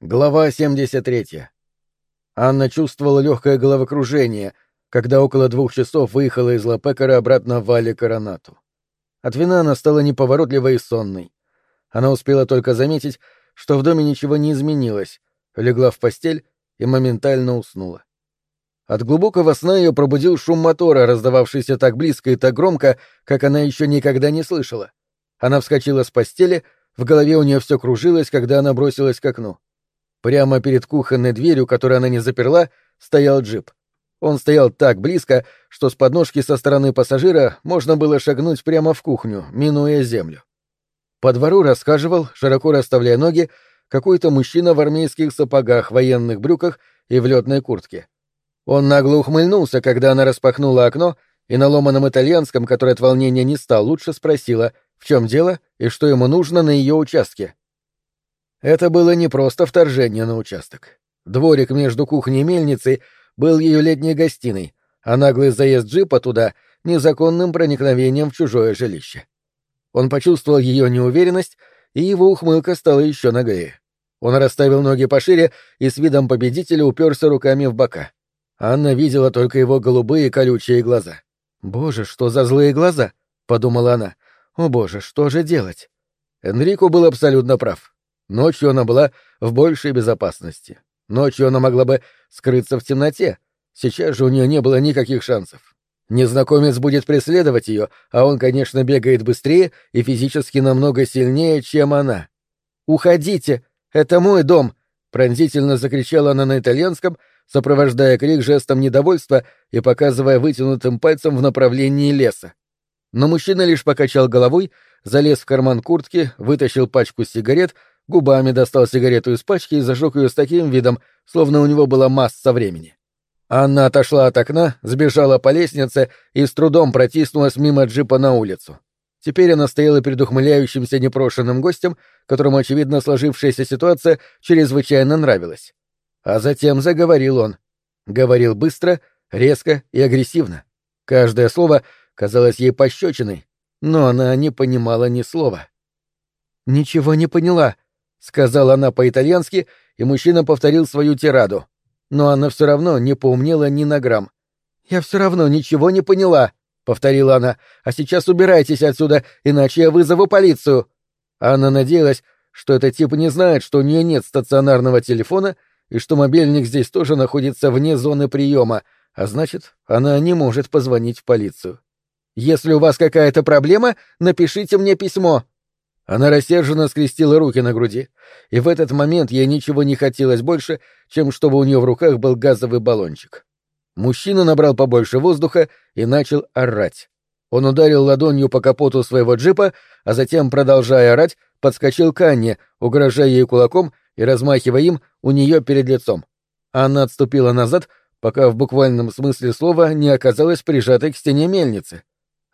Глава 73. Анна чувствовала легкое головокружение, когда около двух часов выехала из Лапекара обратно в Вале Коронату. От вина она стала неповоротливой и сонной. Она успела только заметить, что в доме ничего не изменилось, легла в постель и моментально уснула. От глубокого сна ее пробудил шум мотора, раздававшийся так близко и так громко, как она еще никогда не слышала. Она вскочила с постели, в голове у нее все кружилось, когда она бросилась к окну. Прямо перед кухонной дверью, которую она не заперла, стоял джип. Он стоял так близко, что с подножки со стороны пассажира можно было шагнуть прямо в кухню, минуя землю. По двору расхаживал, широко расставляя ноги, какой-то мужчина в армейских сапогах, военных брюках и в летной куртке. Он нагло ухмыльнулся, когда она распахнула окно, и на ломаном итальянском, который от волнения не стал лучше, спросила, в чем дело и что ему нужно на ее участке. Это было не просто вторжение на участок. Дворик между кухней и мельницей был ее летней гостиной, а наглый заезд джипа туда — незаконным проникновением в чужое жилище. Он почувствовал ее неуверенность, и его ухмылка стала еще наглее. Он расставил ноги пошире и с видом победителя уперся руками в бока. Анна видела только его голубые колючие глаза. «Боже, что за злые глаза!» — подумала она. «О боже, что же делать?» Энрико был абсолютно прав. Ночью она была в большей безопасности. Ночью она могла бы скрыться в темноте. Сейчас же у нее не было никаких шансов. Незнакомец будет преследовать ее, а он, конечно, бегает быстрее и физически намного сильнее, чем она. «Уходите! Это мой дом!» — пронзительно закричала она на итальянском, сопровождая крик жестом недовольства и показывая вытянутым пальцем в направлении леса. Но мужчина лишь покачал головой, залез в карман куртки, вытащил пачку сигарет — губами достал сигарету из пачки и зажег ее с таким видом, словно у него была масса времени. Анна отошла от окна, сбежала по лестнице и с трудом протиснулась мимо джипа на улицу. Теперь она стояла перед ухмыляющимся непрошенным гостем, которому, очевидно, сложившаяся ситуация чрезвычайно нравилась. А затем заговорил он. Говорил быстро, резко и агрессивно. Каждое слово казалось ей пощечиной, но она не понимала ни слова. «Ничего не поняла», — сказала она по-итальянски, и мужчина повторил свою тираду. Но она все равно не поумнела ни на грамм. «Я все равно ничего не поняла», — повторила она. «А сейчас убирайтесь отсюда, иначе я вызову полицию». Анна надеялась, что этот тип не знает, что у нее нет стационарного телефона и что мобильник здесь тоже находится вне зоны приема, а значит, она не может позвонить в полицию. «Если у вас какая-то проблема, напишите мне письмо», она рассерженно скрестила руки на груди, и в этот момент ей ничего не хотелось больше, чем чтобы у нее в руках был газовый баллончик. Мужчина набрал побольше воздуха и начал орать. Он ударил ладонью по капоту своего джипа, а затем, продолжая орать, подскочил к Анне, угрожая ей кулаком и размахивая им у нее перед лицом. Анна отступила назад, пока в буквальном смысле слова не оказалась прижатой к стене мельницы.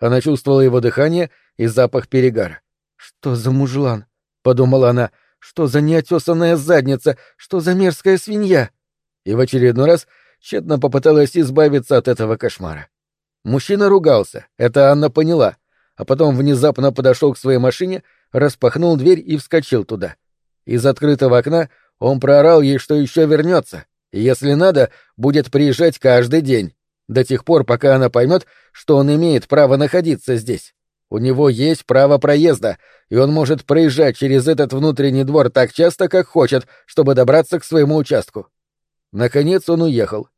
Она чувствовала его дыхание и запах перегара. «Что за мужлан?» — подумала она. «Что за неотесанная задница? Что за мерзкая свинья?» И в очередной раз тщетно попыталась избавиться от этого кошмара. Мужчина ругался, это Анна поняла, а потом внезапно подошел к своей машине, распахнул дверь и вскочил туда. Из открытого окна он проорал ей, что еще вернется, и, если надо, будет приезжать каждый день, до тех пор, пока она поймет, что он имеет право находиться здесь. У него есть право проезда, и он может проезжать через этот внутренний двор так часто, как хочет, чтобы добраться к своему участку. Наконец он уехал.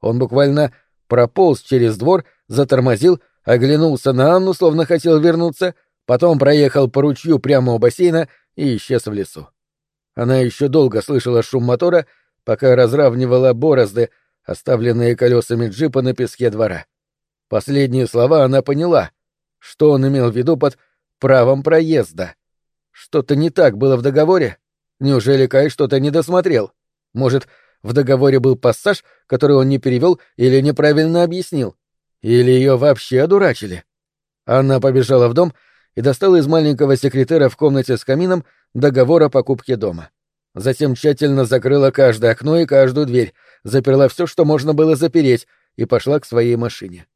Он буквально прополз через двор, затормозил, оглянулся на Анну, словно хотел вернуться, потом проехал по ручью прямо у бассейна и исчез в лесу. Она еще долго слышала шум мотора, пока разравнивала борозды, оставленные колесами джипа на песке двора. Последние слова она поняла — что он имел в виду под правом проезда? Что-то не так было в договоре? Неужели Кай что-то не досмотрел? Может, в договоре был пассаж, который он не перевел или неправильно объяснил? Или ее вообще одурачили? Она побежала в дом и достала из маленького секретера в комнате с камином договор о покупке дома. Затем тщательно закрыла каждое окно и каждую дверь, заперла все, что можно было запереть, и пошла к своей машине.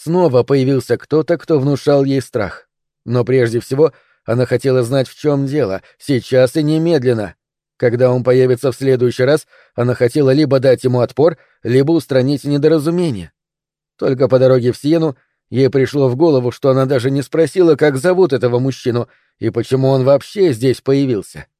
Снова появился кто-то, кто внушал ей страх. Но прежде всего она хотела знать, в чем дело, сейчас и немедленно. Когда он появится в следующий раз, она хотела либо дать ему отпор, либо устранить недоразумение. Только по дороге в Сиену ей пришло в голову, что она даже не спросила, как зовут этого мужчину и почему он вообще здесь появился. —